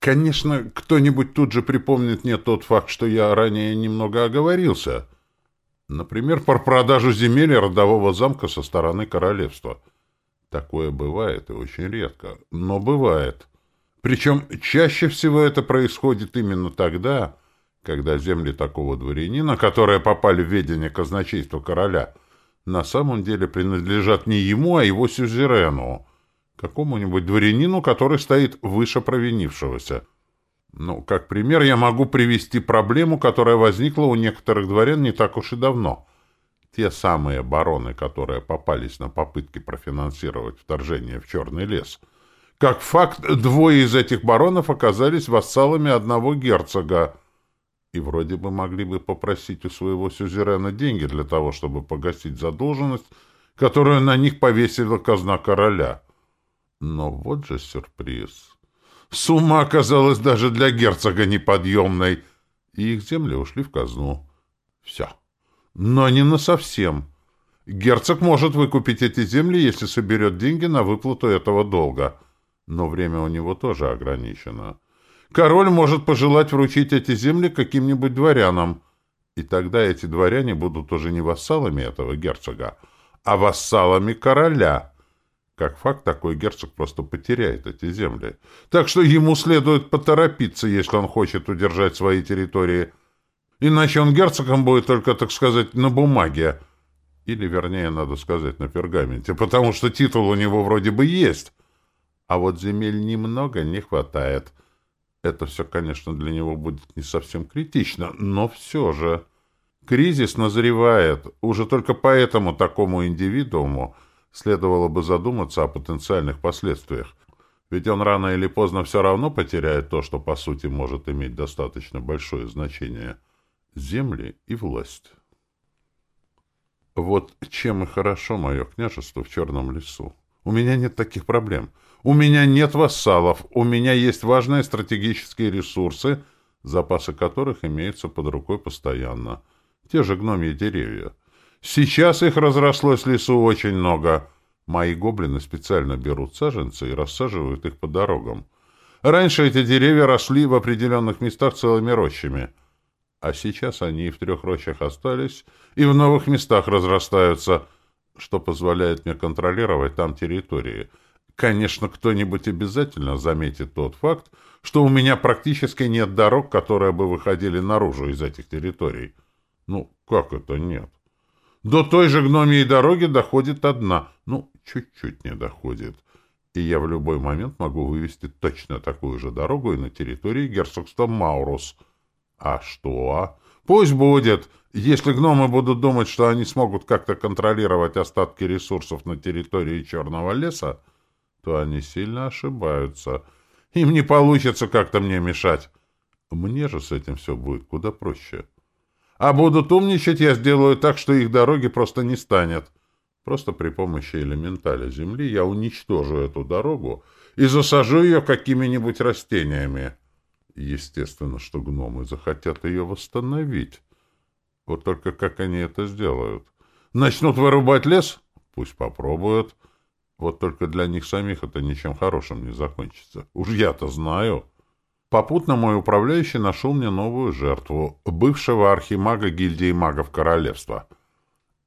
Конечно, кто-нибудь тут же припомнит мне тот факт, что я ранее немного оговорился. Например, про продажу земель родового замка со стороны королевства. Такое бывает и очень редко, но бывает. Причем чаще всего это происходит именно тогда, когда земли такого дворянина, которые попали в ведение казначейства короля, на самом деле принадлежат не ему, а его сюзерену, какому-нибудь дворянину, который стоит выше провинившегося. Ну, как пример, я могу привести проблему, которая возникла у некоторых дворян не так уж и давно. Те самые бароны, которые попались на попытки профинансировать вторжение в Черный лес. Как факт, двое из этих баронов оказались вассалами одного герцога, и вроде бы могли бы попросить у своего сюзерена деньги для того, чтобы погасить задолженность, которую на них повесила казна короля. Но вот же сюрприз. Сумма оказалась даже для герцога неподъемной, и их земли ушли в казну. Все. Но не на совсем. Герцог может выкупить эти земли, если соберет деньги на выплату этого долга. Но время у него тоже ограничено. Король может пожелать вручить эти земли каким-нибудь дворянам, и тогда эти дворяне будут уже не вассалами этого герцога, а вассалами короля — как факт, такой герцог просто потеряет эти земли. Так что ему следует поторопиться, если он хочет удержать свои территории. Иначе он герцогом будет только, так сказать, на бумаге. Или, вернее, надо сказать, на пергаменте, потому что титул у него вроде бы есть. А вот земель немного не хватает. Это все, конечно, для него будет не совсем критично, но все же... Кризис назревает. Уже только поэтому такому индивидууму следовало бы задуматься о потенциальных последствиях. Ведь он рано или поздно все равно потеряет то, что по сути может иметь достаточно большое значение — земли и власть. Вот чем и хорошо мое княжество в Черном лесу. У меня нет таких проблем. У меня нет вассалов. У меня есть важные стратегические ресурсы, запасы которых имеются под рукой постоянно. Те же гномьи деревья. Сейчас их разрослось в лесу очень много. Мои гоблины специально берут саженцы и рассаживают их по дорогам. Раньше эти деревья росли в определенных местах целыми рощами. А сейчас они и в трех рощах остались, и в новых местах разрастаются, что позволяет мне контролировать там территории. Конечно, кто-нибудь обязательно заметит тот факт, что у меня практически нет дорог, которые бы выходили наружу из этих территорий. Ну, как это нет? До той же гномьей дороги доходит одна. Ну, чуть-чуть не доходит. И я в любой момент могу вывести точно такую же дорогу и на территории герцогства Маурус. А что? Пусть будет. Если гномы будут думать, что они смогут как-то контролировать остатки ресурсов на территории Черного леса, то они сильно ошибаются. Им не получится как-то мне мешать. Мне же с этим все будет куда проще. А будут умничать, я сделаю так, что их дороги просто не станет. Просто при помощи элементаля Земли я уничтожу эту дорогу и засажу ее какими-нибудь растениями. Естественно, что гномы захотят ее восстановить. Вот только как они это сделают? Начнут вырубать лес? Пусть попробуют. Вот только для них самих это ничем хорошим не закончится. Уж я-то знаю. Попутно мой управляющий нашел мне новую жертву, бывшего архимага гильдии магов королевства.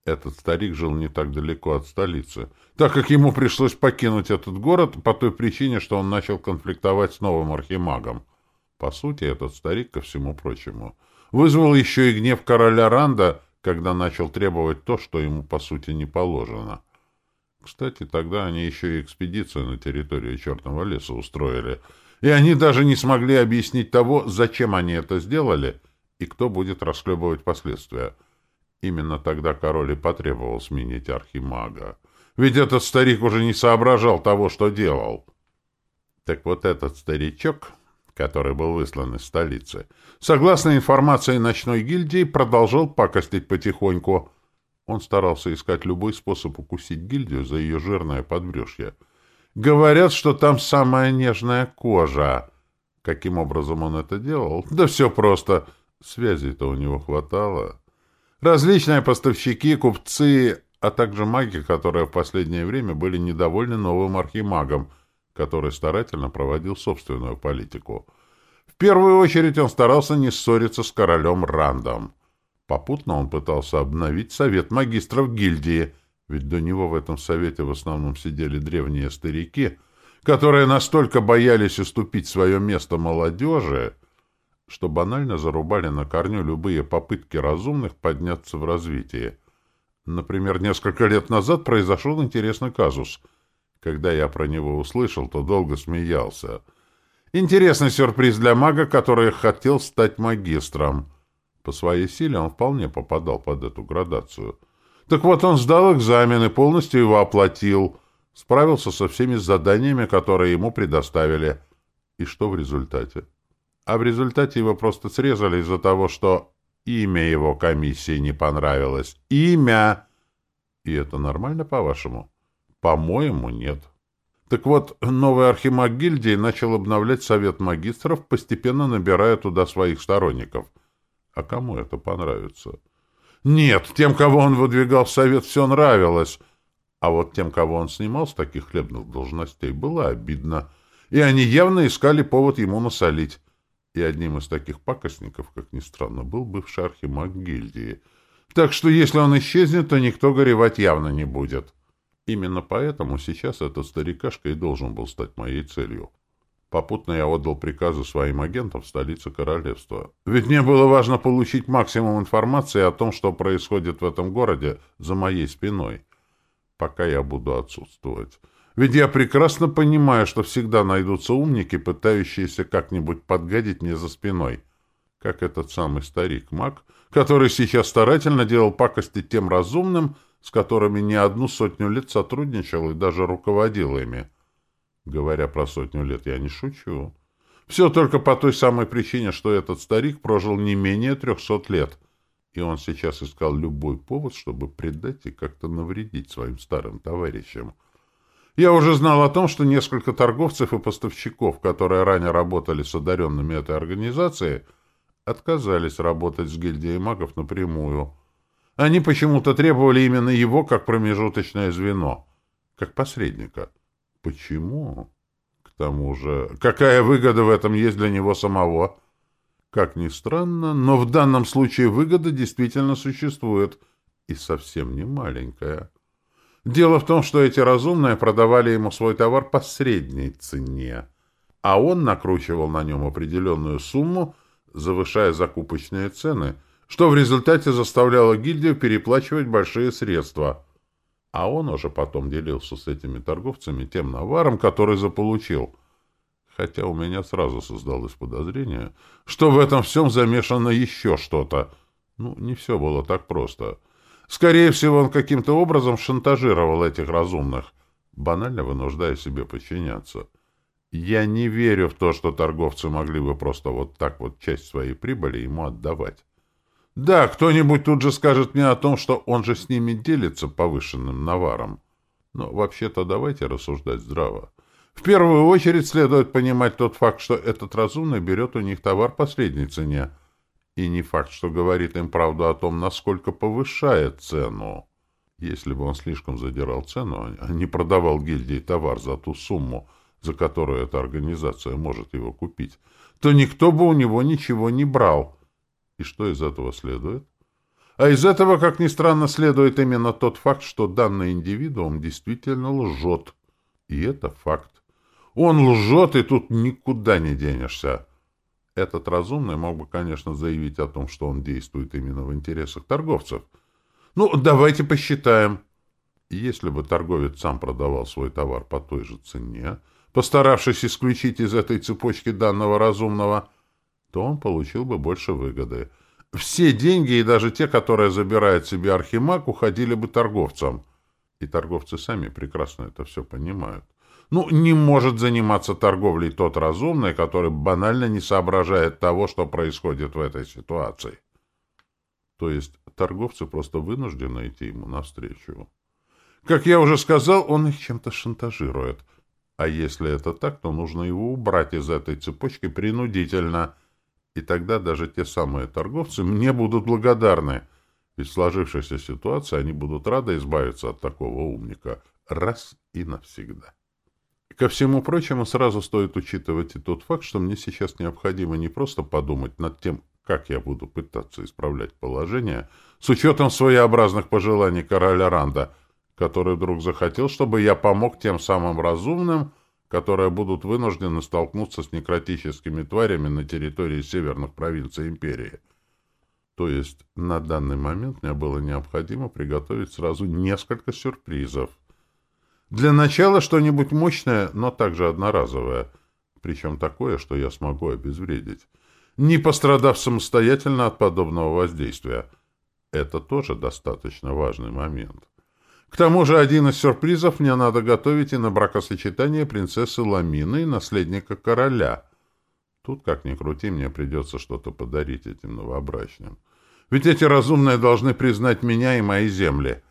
Этот старик жил не так далеко от столицы, так как ему пришлось покинуть этот город по той причине, что он начал конфликтовать с новым архимагом. По сути, этот старик, ко всему прочему, вызвал еще и гнев короля Ранда, когда начал требовать то, что ему, по сути, не положено. Кстати, тогда они еще и экспедицию на территорию Черного леса устроили — и они даже не смогли объяснить того, зачем они это сделали и кто будет расхлебывать последствия. Именно тогда король и потребовал сменить архимага. Ведь этот старик уже не соображал того, что делал. Так вот этот старичок, который был выслан из столицы, согласно информации ночной гильдии, продолжал пакостить потихоньку. Он старался искать любой способ укусить гильдию за ее жирное подбрюшье — Говорят, что там самая нежная кожа. Каким образом он это делал? Да все просто. Связей-то у него хватало. Различные поставщики, купцы, а также маги, которые в последнее время были недовольны новым архимагом, который старательно проводил собственную политику. первую очередь он старался не ссориться с королем Рандом. Попутно он пытался обновить совет магистров гильдии, ведь до него в этом совете в основном сидели древние старики, которые настолько боялись уступить свое место молодежи, что банально зарубали на корню любые попытки разумных подняться в развитии. Например, несколько лет назад произошел интересный казус. Когда я про него услышал, то долго смеялся. Интересный сюрприз для мага, который хотел стать магистром. По своей силе он вполне попадал под эту градацию. Так вот, он сдал экзамен и полностью его оплатил. Справился со всеми заданиями, которые ему предоставили. И что в результате? А в результате его просто срезали из-за того, что имя его комиссии не понравилось. Имя! И это нормально, по-вашему? По-моему, нет. Так вот, новый архимаг гильдии начал обновлять совет магистров, постепенно набирая туда своих сторонников. А кому это понравится? Нет, тем, кого он выдвигал в совет, все нравилось. А вот тем, кого он снимал с таких хлебных должностей, было обидно. И они явно искали повод ему насолить. И одним из таких пакостников, как ни странно, был бывший архимаг гильдии. Так что если он исчезнет, то никто горевать явно не будет. Именно поэтому сейчас этот старикашка и должен был стать моей целью. Попутно я отдал приказы своим агентам в столице королевства. Ведь мне было важно получить максимум информации о том, что происходит в этом городе за моей спиной, пока я буду отсутствовать. Ведь я прекрасно понимаю, что всегда найдутся умники, пытающиеся как-нибудь подгадить мне за спиной. Как этот самый старик-маг, который сейчас старательно делал пакости тем разумным, с которыми не одну сотню лет сотрудничал и даже руководил ими. Говоря про сотню лет, я не шучу. Все только по той самой причине, что этот старик прожил не менее трехсот лет, и он сейчас искал любой повод, чтобы предать и как-то навредить своим старым товарищам. Я уже знал о том, что несколько торговцев и поставщиков, которые ранее работали с одаренными этой организации, отказались работать с гильдией магов напрямую. Они почему-то требовали именно его как промежуточное звено, как посредника. Почему? К тому же, какая выгода в этом есть для него самого? Как ни странно, но в данном случае выгода действительно существует, и совсем не маленькая. Дело в том, что эти разумные продавали ему свой товар по средней цене, а он накручивал на нем определенную сумму, завышая закупочные цены, что в результате заставляло гильдию переплачивать большие средства. А он уже потом делился с этими торговцами тем наваром, который заполучил. Хотя у меня сразу создалось подозрение, что в этом всем замешано еще что-то. Ну, не все было так просто — Скорее всего, он каким-то образом шантажировал этих разумных, банально вынуждая себе подчиняться. Я не верю в то, что торговцы могли бы просто вот так вот часть своей прибыли ему отдавать. Да, кто-нибудь тут же скажет мне о том, что он же с ними делится повышенным наваром. Но вообще-то давайте рассуждать здраво. В первую очередь следует понимать тот факт, что этот разумный берет у них товар по средней цене — и не факт, что говорит им правду о том, насколько повышает цену. Если бы он слишком задирал цену, а не продавал гильдии товар за ту сумму, за которую эта организация может его купить, то никто бы у него ничего не брал. И что из этого следует? А из этого, как ни странно, следует именно тот факт, что данный индивидуум действительно лжет. И это факт. Он лжет, и тут никуда не денешься. Этот разумный мог бы, конечно, заявить о том, что он действует именно в интересах торговцев. Ну, давайте посчитаем. Если бы торговец сам продавал свой товар по той же цене, постаравшись исключить из этой цепочки данного разумного, то он получил бы больше выгоды. Все деньги, и даже те, которые забирает себе архимаг, уходили бы торговцам. И торговцы сами прекрасно это все понимают. Ну, не может заниматься торговлей тот разумный, который банально не соображает того, что происходит в этой ситуации. То есть торговцы просто вынуждены идти ему навстречу. Как я уже сказал, он их чем-то шантажирует. А если это так, то нужно его убрать из этой цепочки принудительно. И тогда даже те самые торговцы мне будут благодарны. Ведь в сложившейся ситуации они будут рады избавиться от такого умника раз и навсегда. Ко всему прочему, сразу стоит учитывать и тот факт, что мне сейчас необходимо не просто подумать над тем, как я буду пытаться исправлять положение, с учетом своеобразных пожеланий короля Ранда, который вдруг захотел, чтобы я помог тем самым разумным, которые будут вынуждены столкнуться с некротическими тварями на территории северных провинций империи. То есть на данный момент мне было необходимо приготовить сразу несколько сюрпризов. Для начала что-нибудь мощное, но также одноразовое, причем такое, что я смогу обезвредить не пострадав самостоятельно от подобного воздействия. Это тоже достаточно важный момент. К тому же один из сюрпризов мне надо готовить и на бракосочетание принцессы Ламины и наследника короля. Тут, как ни крути, мне придется что-то подарить этим новобрачным. Ведь эти разумные должны признать меня и мои земли.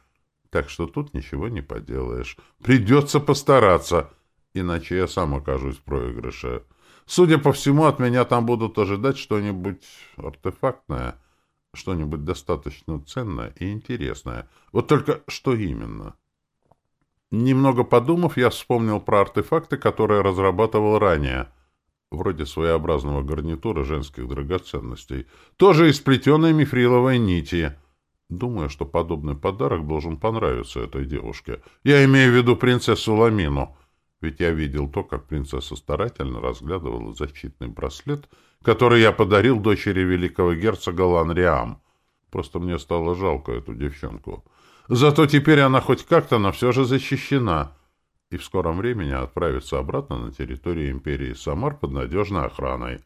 Так что тут ничего не поделаешь. Придется постараться, иначе я сам окажусь в проигрыше. Судя по всему, от меня там будут ожидать что-нибудь артефактное, что-нибудь достаточно ценное и интересное. Вот только что именно? Немного подумав, я вспомнил про артефакты, которые разрабатывал ранее, вроде своеобразного гарнитура женских драгоценностей, тоже из плетеной мифриловой нити. Думаю, что подобный подарок должен понравиться этой девушке. Я имею в виду принцессу Ламину — ведь я видел то, как принцесса старательно разглядывала защитный браслет, который я подарил дочери великого герцога Ланриам. Просто мне стало жалко эту девчонку. Зато теперь она хоть как-то, но все же защищена. И в скором времени отправится обратно на территорию империи Самар под надежной охраной.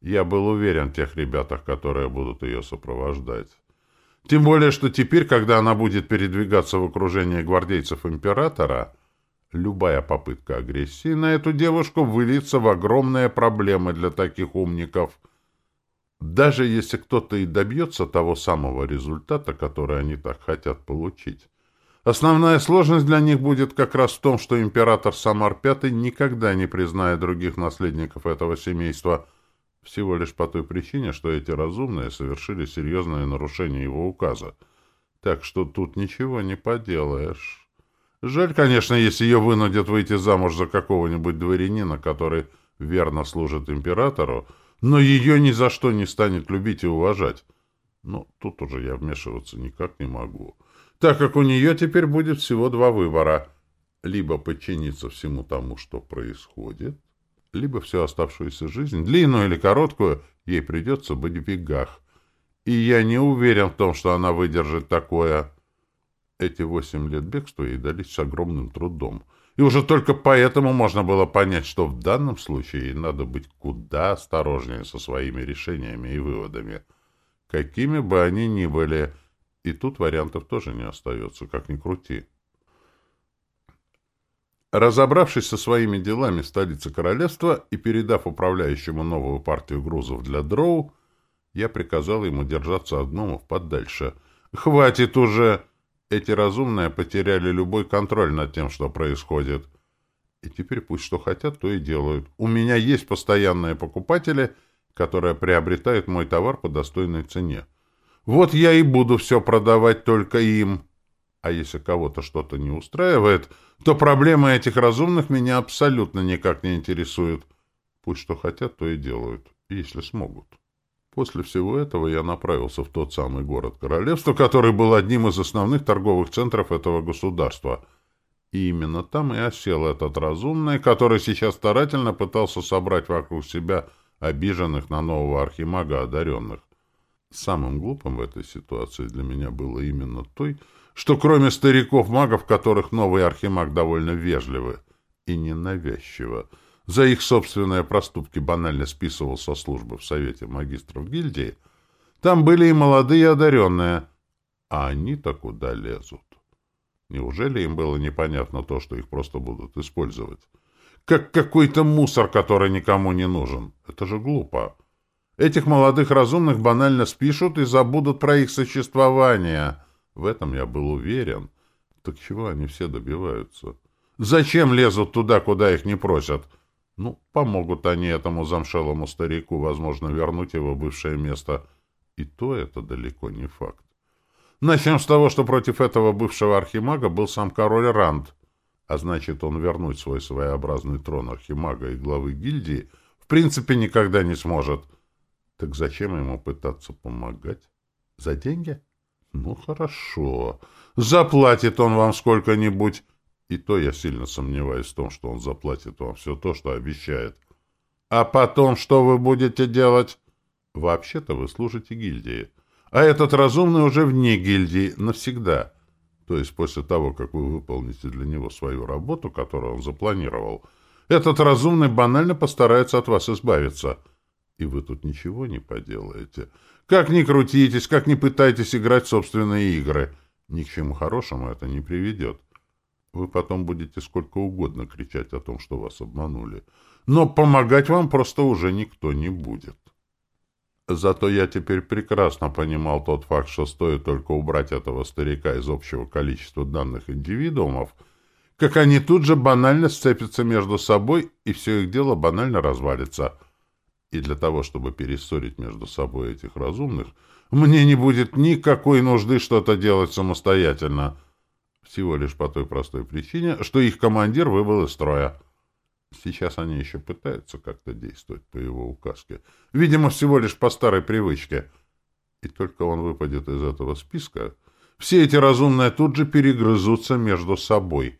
Я был уверен в тех ребятах, которые будут ее сопровождать. Тем более, что теперь, когда она будет передвигаться в окружении гвардейцев императора, Любая попытка агрессии на эту девушку выльется в огромные проблемы для таких умников. Даже если кто-то и добьется того самого результата, который они так хотят получить. Основная сложность для них будет как раз в том, что император Самар V никогда не признает других наследников этого семейства, всего лишь по той причине, что эти разумные совершили серьезное нарушение его указа. Так что тут ничего не поделаешь. Жаль, конечно, если ее вынудят выйти замуж за какого-нибудь дворянина, который верно служит императору, но ее ни за что не станет любить и уважать. Но тут уже я вмешиваться никак не могу, так как у нее теперь будет всего два выбора. Либо подчиниться всему тому, что происходит, либо всю оставшуюся жизнь, длинную или короткую, ей придется быть в бегах. И я не уверен в том, что она выдержит такое. Эти восемь лет бегства ей дались с огромным трудом. И уже только поэтому можно было понять, что в данном случае надо быть куда осторожнее со своими решениями и выводами. Какими бы они ни были, и тут вариантов тоже не остается, как ни крути. Разобравшись со своими делами в столице королевства и передав управляющему новую партию грузов для дроу, я приказал ему держаться от гномов подальше. «Хватит уже!» Эти разумные потеряли любой контроль над тем, что происходит. И теперь пусть что хотят, то и делают. У меня есть постоянные покупатели, которые приобретают мой товар по достойной цене. Вот я и буду все продавать только им. А если кого-то что-то не устраивает, то проблемы этих разумных меня абсолютно никак не интересуют. Пусть что хотят, то и делают, если смогут. После всего этого я направился в тот самый город королевства, который был одним из основных торговых центров этого государства. И именно там и осел этот разумный, который сейчас старательно пытался собрать вокруг себя обиженных на нового архимага одаренных. Самым глупым в этой ситуации для меня было именно той, что кроме стариков-магов, которых новый архимаг довольно вежливый и ненавязчиво, за их собственные проступки банально списывал со службы в Совете магистров гильдии, там были и молодые одаренные. А они-то куда лезут? Неужели им было непонятно то, что их просто будут использовать? Как какой-то мусор, который никому не нужен. Это же глупо. Этих молодых разумных банально спишут и забудут про их существование. В этом я был уверен. Так чего они все добиваются? Зачем лезут туда, куда их не просят? — ну, помогут они этому замшелому старику, возможно, вернуть его бывшее место. И то это далеко не факт. Начнем с того, что против этого бывшего архимага был сам король Ранд. а значит, он вернуть свой своеобразный трон архимага и главы гильдии в принципе никогда не сможет. Так зачем ему пытаться помогать? За деньги? Ну, хорошо. Заплатит он вам сколько-нибудь. И то я сильно сомневаюсь в том, что он заплатит вам все то, что обещает. А потом что вы будете делать? Вообще-то вы служите гильдии. А этот разумный уже вне гильдии навсегда. То есть после того, как вы выполните для него свою работу, которую он запланировал, этот разумный банально постарается от вас избавиться. И вы тут ничего не поделаете. Как ни крутитесь, как ни пытайтесь играть в собственные игры. Ни к чему хорошему это не приведет. Вы потом будете сколько угодно кричать о том, что вас обманули. Но помогать вам просто уже никто не будет. Зато я теперь прекрасно понимал тот факт, что стоит только убрать этого старика из общего количества данных индивидуумов, как они тут же банально сцепятся между собой, и все их дело банально развалится. И для того, чтобы перессорить между собой этих разумных, мне не будет никакой нужды что-то делать самостоятельно. Всего лишь по той простой причине, что их командир выбыл из строя. Сейчас они еще пытаются как-то действовать по его указке. Видимо, всего лишь по старой привычке. И только он выпадет из этого списка, все эти разумные тут же перегрызутся между собой.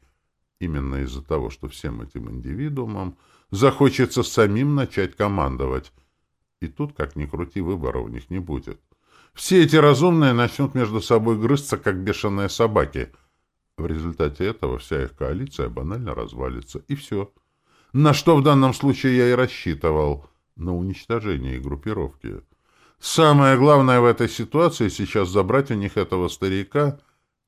Именно из-за того, что всем этим индивидуумам захочется самим начать командовать. И тут, как ни крути, выбора у них не будет. Все эти разумные начнут между собой грызться, как бешеные собаки. В результате этого вся их коалиция банально развалится. И все. — на что в данном случае я и рассчитывал. На уничтожение группировки. Самое главное в этой ситуации сейчас забрать у них этого старика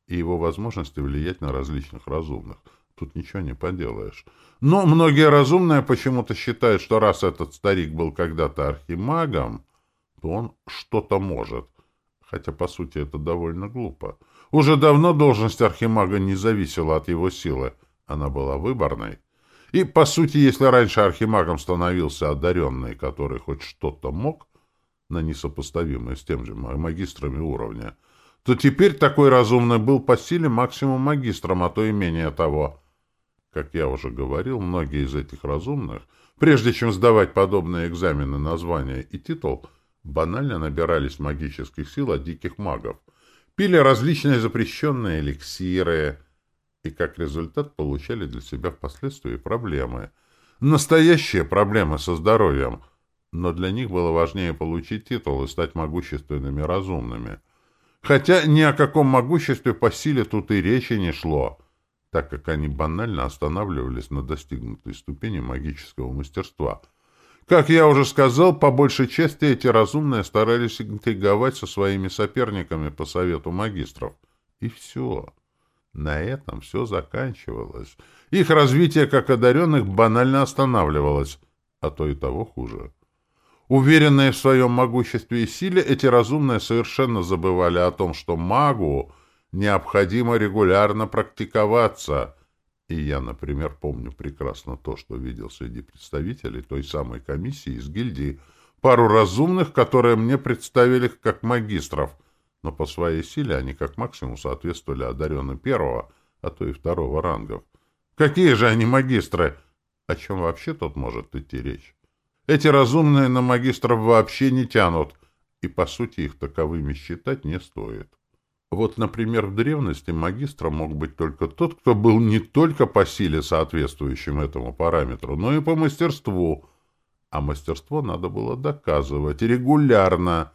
и его возможности влиять на различных разумных. Тут ничего не поделаешь. Но многие разумные почему-то считают, что раз этот старик был когда-то архимагом, то он что-то может. Хотя, по сути, это довольно глупо. Уже давно должность архимага не зависела от его силы. Она была выборной. И, по сути, если раньше архимагом становился одаренный, который хоть что-то мог, на несопоставимое с тем же магистрами уровня, то теперь такой разумный был по силе максимум магистром, а то и менее того. Как я уже говорил, многие из этих разумных, прежде чем сдавать подобные экзамены на звание и титул, банально набирались магических сил от диких магов, пили различные запрещенные эликсиры, и как результат получали для себя впоследствии проблемы. Настоящие проблемы со здоровьем. Но для них было важнее получить титул и стать могущественными разумными. Хотя ни о каком могуществе по силе тут и речи не шло, так как они банально останавливались на достигнутой ступени магического мастерства. Как я уже сказал, по большей части эти разумные старались интриговать со своими соперниками по совету магистров. И все. На этом все заканчивалось. Их развитие как одаренных банально останавливалось, а то и того хуже. Уверенные в своем могуществе и силе, эти разумные совершенно забывали о том, что магу необходимо регулярно практиковаться. И я, например, помню прекрасно то, что видел среди представителей той самой комиссии из гильдии пару разумных, которые мне представили как магистров — но по своей силе они как максимум соответствовали одаренным первого, а то и второго рангов. Какие же они магистры? О чем вообще тут может идти речь? Эти разумные на магистров вообще не тянут, и, по сути, их таковыми считать не стоит. Вот, например, в древности магистром мог быть только тот, кто был не только по силе соответствующим этому параметру, но и по мастерству. А мастерство надо было доказывать регулярно,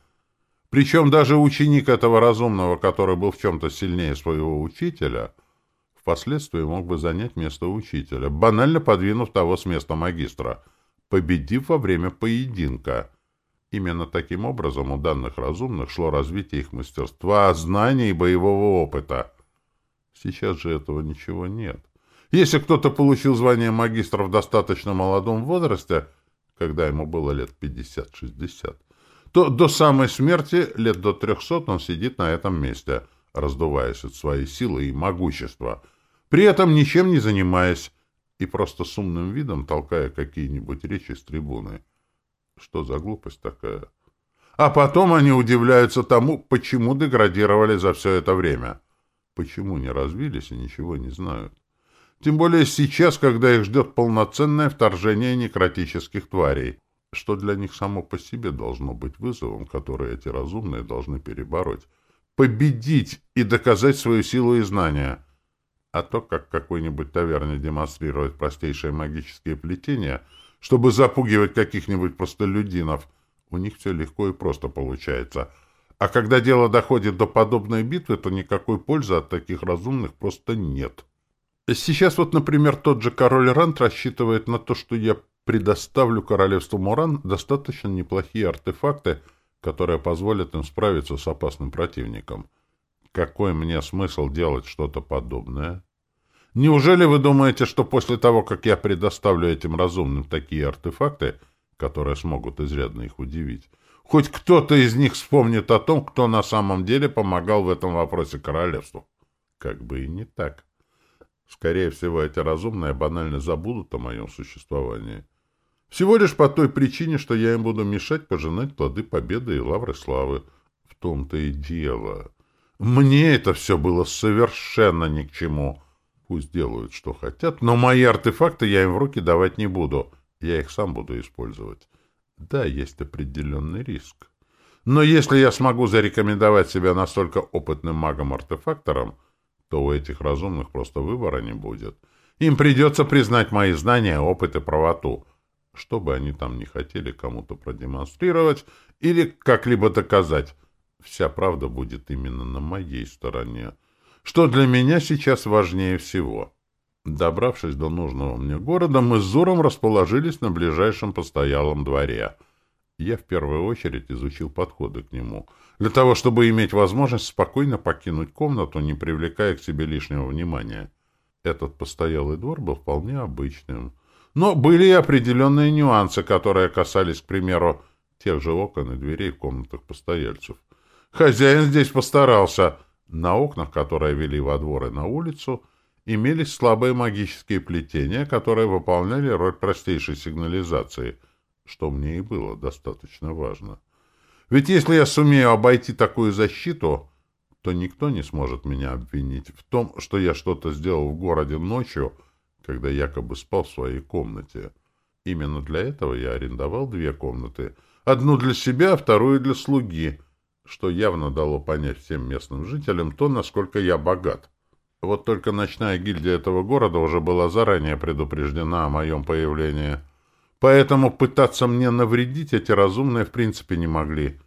причем даже ученик этого разумного, который был в чем-то сильнее своего учителя, впоследствии мог бы занять место учителя, банально подвинув того с места магистра, победив во время поединка. Именно таким образом у данных разумных шло развитие их мастерства, знаний и боевого опыта. Сейчас же этого ничего нет. Если кто-то получил звание магистра в достаточно молодом возрасте, когда ему было лет 50-60, то до самой смерти, лет до трехсот, он сидит на этом месте, раздуваясь от своей силы и могущества, при этом ничем не занимаясь и просто с умным видом толкая какие-нибудь речи с трибуны. Что за глупость такая? А потом они удивляются тому, почему деградировали за все это время. Почему не развились и ничего не знают. Тем более сейчас, когда их ждет полноценное вторжение некротических тварей, что для них само по себе должно быть вызовом, который эти разумные должны перебороть, победить и доказать свою силу и знания. А то, как какой-нибудь таверне демонстрирует простейшие магические плетения, чтобы запугивать каких-нибудь простолюдинов, у них все легко и просто получается. А когда дело доходит до подобной битвы, то никакой пользы от таких разумных просто нет. Сейчас вот, например, тот же король Рант рассчитывает на то, что я предоставлю королевству Муран достаточно неплохие артефакты, которые позволят им справиться с опасным противником. Какой мне смысл делать что-то подобное? Неужели вы думаете, что после того, как я предоставлю этим разумным такие артефакты, которые смогут изрядно их удивить, хоть кто-то из них вспомнит о том, кто на самом деле помогал в этом вопросе королевству? Как бы и не так. Скорее всего, эти разумные банально забудут о моем существовании. Всего лишь по той причине, что я им буду мешать пожинать плоды победы и лавры славы. В том-то и дело. Мне это все было совершенно ни к чему. Пусть делают, что хотят, но мои артефакты я им в руки давать не буду. Я их сам буду использовать. Да, есть определенный риск. Но если я смогу зарекомендовать себя настолько опытным магом-артефактором, то у этих разумных просто выбора не будет. Им придется признать мои знания, опыт и правоту, что бы они там не хотели кому-то продемонстрировать или как-либо доказать. Вся правда будет именно на моей стороне, что для меня сейчас важнее всего. Добравшись до нужного мне города, мы с Зуром расположились на ближайшем постоялом дворе. Я в первую очередь изучил подходы к нему — для того, чтобы иметь возможность спокойно покинуть комнату, не привлекая к себе лишнего внимания. Этот постоялый двор был вполне обычным. Но были и определенные нюансы, которые касались, к примеру, тех же окон и дверей в комнатах постояльцев. Хозяин здесь постарался. На окнах, которые вели во двор и на улицу, имелись слабые магические плетения, которые выполняли роль простейшей сигнализации, что мне и было достаточно важно. Ведь если я сумею обойти такую защиту, то никто не сможет меня обвинить в том, что я что-то сделал в городе ночью, когда якобы спал в своей комнате. Именно для этого я арендовал две комнаты. Одну для себя, вторую для слуги, что явно дало понять всем местным жителям то, насколько я богат. Вот только ночная гильдия этого города уже была заранее предупреждена о моем появлении — Поэтому пытаться мне навредить эти разумные в принципе не могли,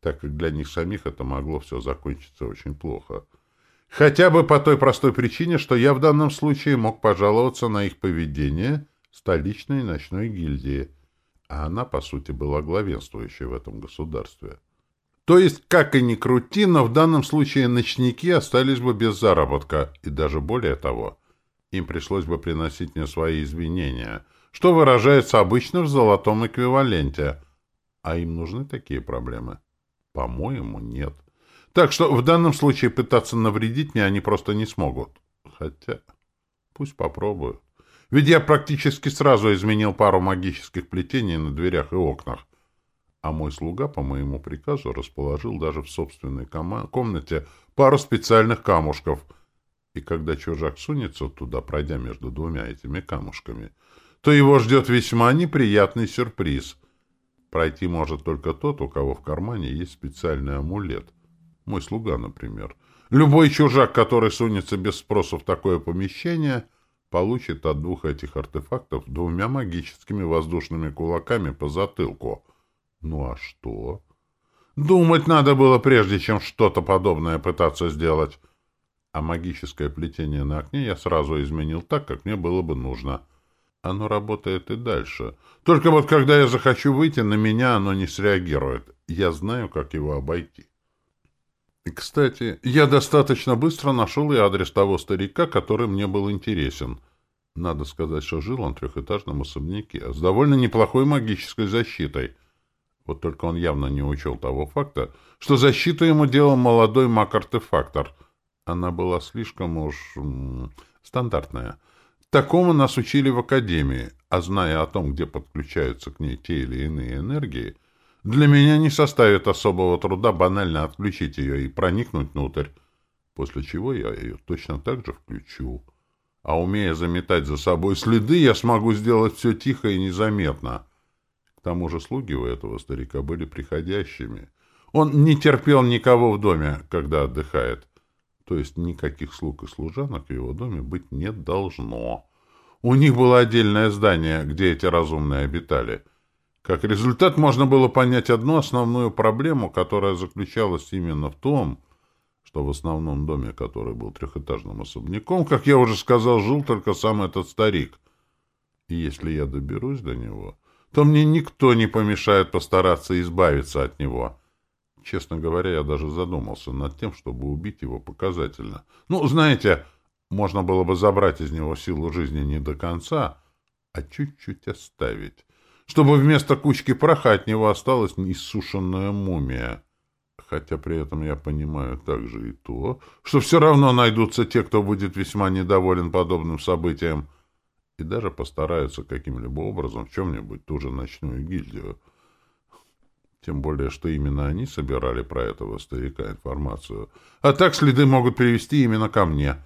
так как для них самих это могло все закончиться очень плохо. Хотя бы по той простой причине, что я в данном случае мог пожаловаться на их поведение столичной ночной гильдии, а она, по сути, была главенствующей в этом государстве. То есть, как и ни крути, но в данном случае ночники остались бы без заработка, и даже более того, им пришлось бы приносить мне свои извинения — что выражается обычно в золотом эквиваленте. А им нужны такие проблемы? По-моему, нет. Так что в данном случае пытаться навредить мне они просто не смогут. Хотя, пусть попробуют. Ведь я практически сразу изменил пару магических плетений на дверях и окнах. А мой слуга по моему приказу расположил даже в собственной комнате пару специальных камушков. И когда чужак сунется туда, пройдя между двумя этими камушками, то его ждет весьма неприятный сюрприз. Пройти может только тот, у кого в кармане есть специальный амулет. Мой слуга, например. Любой чужак, который сунется без спроса в такое помещение, получит от двух этих артефактов двумя магическими воздушными кулаками по затылку. Ну а что? Думать надо было, прежде чем что-то подобное пытаться сделать. А магическое плетение на окне я сразу изменил так, как мне было бы нужно — оно работает и дальше. Только вот когда я захочу выйти, на меня оно не среагирует. Я знаю, как его обойти. Кстати, я достаточно быстро нашел и адрес того старика, который мне был интересен. Надо сказать, что жил он в трехэтажном особняке с довольно неплохой магической защитой. Вот только он явно не учел того факта, что защиту ему делал молодой маг-артефактор. Она была слишком уж стандартная — Такому нас учили в академии, а зная о том, где подключаются к ней те или иные энергии, для меня не составит особого труда банально отключить ее и проникнуть внутрь, после чего я ее точно так же включу. а умея заметать за собой следы, я смогу сделать все тихо и незаметно. К тому же слуги у этого старика были приходящими. Он не терпел никого в доме, когда отдыхает. То есть никаких слуг и служанок в его доме быть не должно. У них было отдельное здание, где эти разумные обитали. Как результат, можно было понять одну основную проблему, которая заключалась именно в том, что в основном доме, который был трехэтажным особняком, как я уже сказал, жил только сам этот старик. И если я доберусь до него, то мне никто не помешает постараться избавиться от него. Честно говоря, я даже задумался над тем, чтобы убить его показательно. Ну, знаете, можно было бы забрать из него силу жизни не до конца, а чуть-чуть оставить, чтобы вместо кучки праха от него осталась неиссушенная мумия хотя при этом я понимаю также и то, что все равно найдутся те, кто будет весьма недоволен подобным событием, и даже постараются каким-либо образом в чем-нибудь ту же ночную гильдию. Тем более, что именно они собирали про этого старика информацию. А так следы могут привести именно ко мне.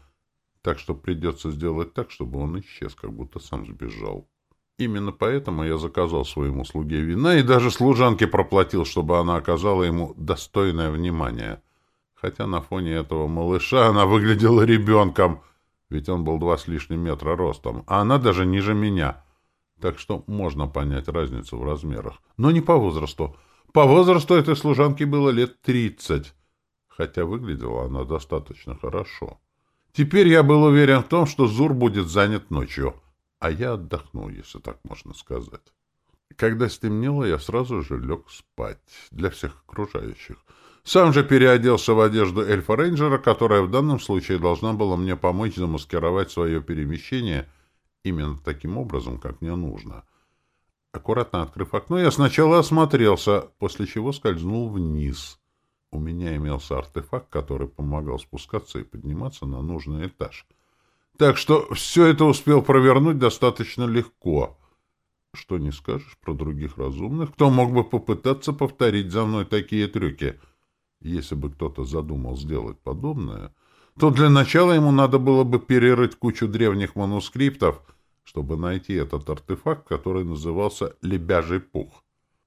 Так что придется сделать так, чтобы он исчез, как будто сам сбежал. Именно поэтому я заказал своему слуге вина и даже служанке проплатил, чтобы она оказала ему достойное внимание. Хотя на фоне этого малыша она выглядела ребенком, ведь он был два с лишним метра ростом, а она даже ниже меня. Так что можно понять разницу в размерах. Но не по возрасту. По возрасту этой служанки было лет тридцать, хотя выглядела она достаточно хорошо. Теперь я был уверен в том, что Зур будет занят ночью — а я отдохнул, если так можно сказать. Когда стемнело, я сразу же лег спать для всех окружающих. Сам же переоделся в одежду эльфа-рейнджера, которая в данном случае должна была мне помочь замаскировать свое перемещение именно таким образом, как мне нужно. Аккуратно открыв окно, я сначала осмотрелся, после чего скользнул вниз. У меня имелся артефакт, который помогал спускаться и подниматься на нужный этаж — так что все это успел провернуть достаточно легко. Что не скажешь про других разумных, кто мог бы попытаться повторить за мной такие трюки. Если бы кто-то задумал сделать подобное, то для начала ему надо было бы перерыть кучу древних манускриптов, чтобы найти этот артефакт, который назывался «лебяжий пух».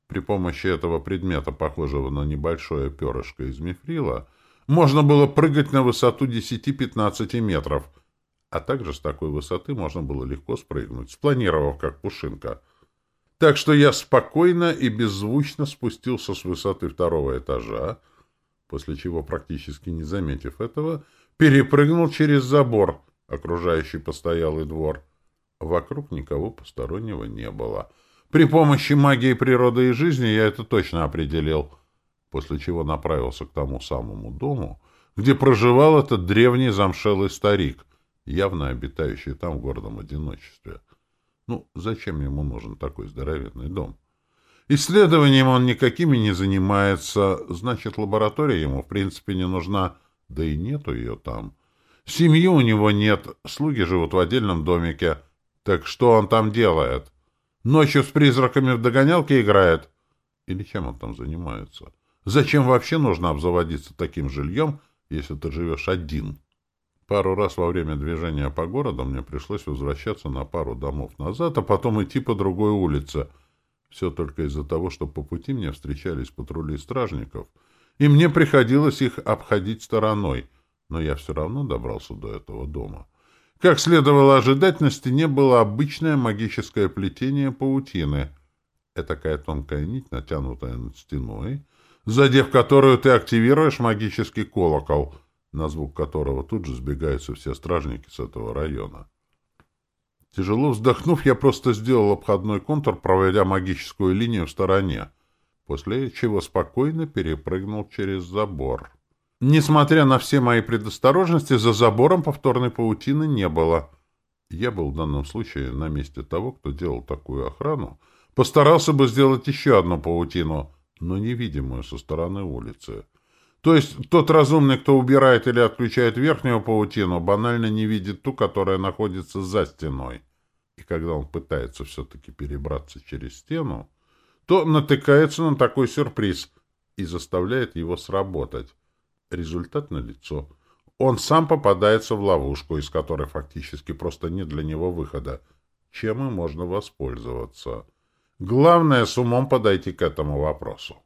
При помощи этого предмета, похожего на небольшое перышко из мифрила, можно было прыгать на высоту 10-15 метров — а также с такой высоты можно было легко спрыгнуть, спланировав как пушинка. Так что я спокойно и беззвучно спустился с высоты второго этажа, после чего, практически не заметив этого, перепрыгнул через забор, окружающий постоялый двор. Вокруг никого постороннего не было. При помощи магии природы и жизни я это точно определил, после чего направился к тому самому дому, где проживал этот древний замшелый старик — явно обитающий там в гордом одиночестве. Ну, зачем ему нужен такой здоровенный дом? Исследованием он никакими не занимается, значит, лаборатория ему, в принципе, не нужна, да и нету ее там. Семьи у него нет, слуги живут в отдельном домике. Так что он там делает? Ночью с призраками в догонялке играет? Или чем он там занимается? Зачем вообще нужно обзаводиться таким жильем, если ты живешь один?» Пару раз во время движения по городу мне пришлось возвращаться на пару домов назад, а потом идти по другой улице. Все только из-за того, что по пути мне встречались патрули стражников, и мне приходилось их обходить стороной, но я все равно добрался до этого дома. Как следовало ожидать, на стене было обычное магическое плетение паутины. Этакая тонкая нить, натянутая над стеной, задев которую ты активируешь магический колокол — на звук которого тут же сбегаются все стражники с этого района. Тяжело вздохнув, я просто сделал обходной контур, проводя магическую линию в стороне, после чего спокойно перепрыгнул через забор. Несмотря на все мои предосторожности, за забором повторной паутины не было. Я был в данном случае на месте того, кто делал такую охрану, постарался бы сделать еще одну паутину, но невидимую со стороны улицы. То есть тот разумный, кто убирает или отключает верхнюю паутину, банально не видит ту, которая находится за стеной. И когда он пытается все-таки перебраться через стену, то натыкается на такой сюрприз и заставляет его сработать. Результат налицо. он сам попадается в ловушку, из которой фактически просто нет для него выхода. Чем и можно воспользоваться. Главное, с умом подойти к этому вопросу.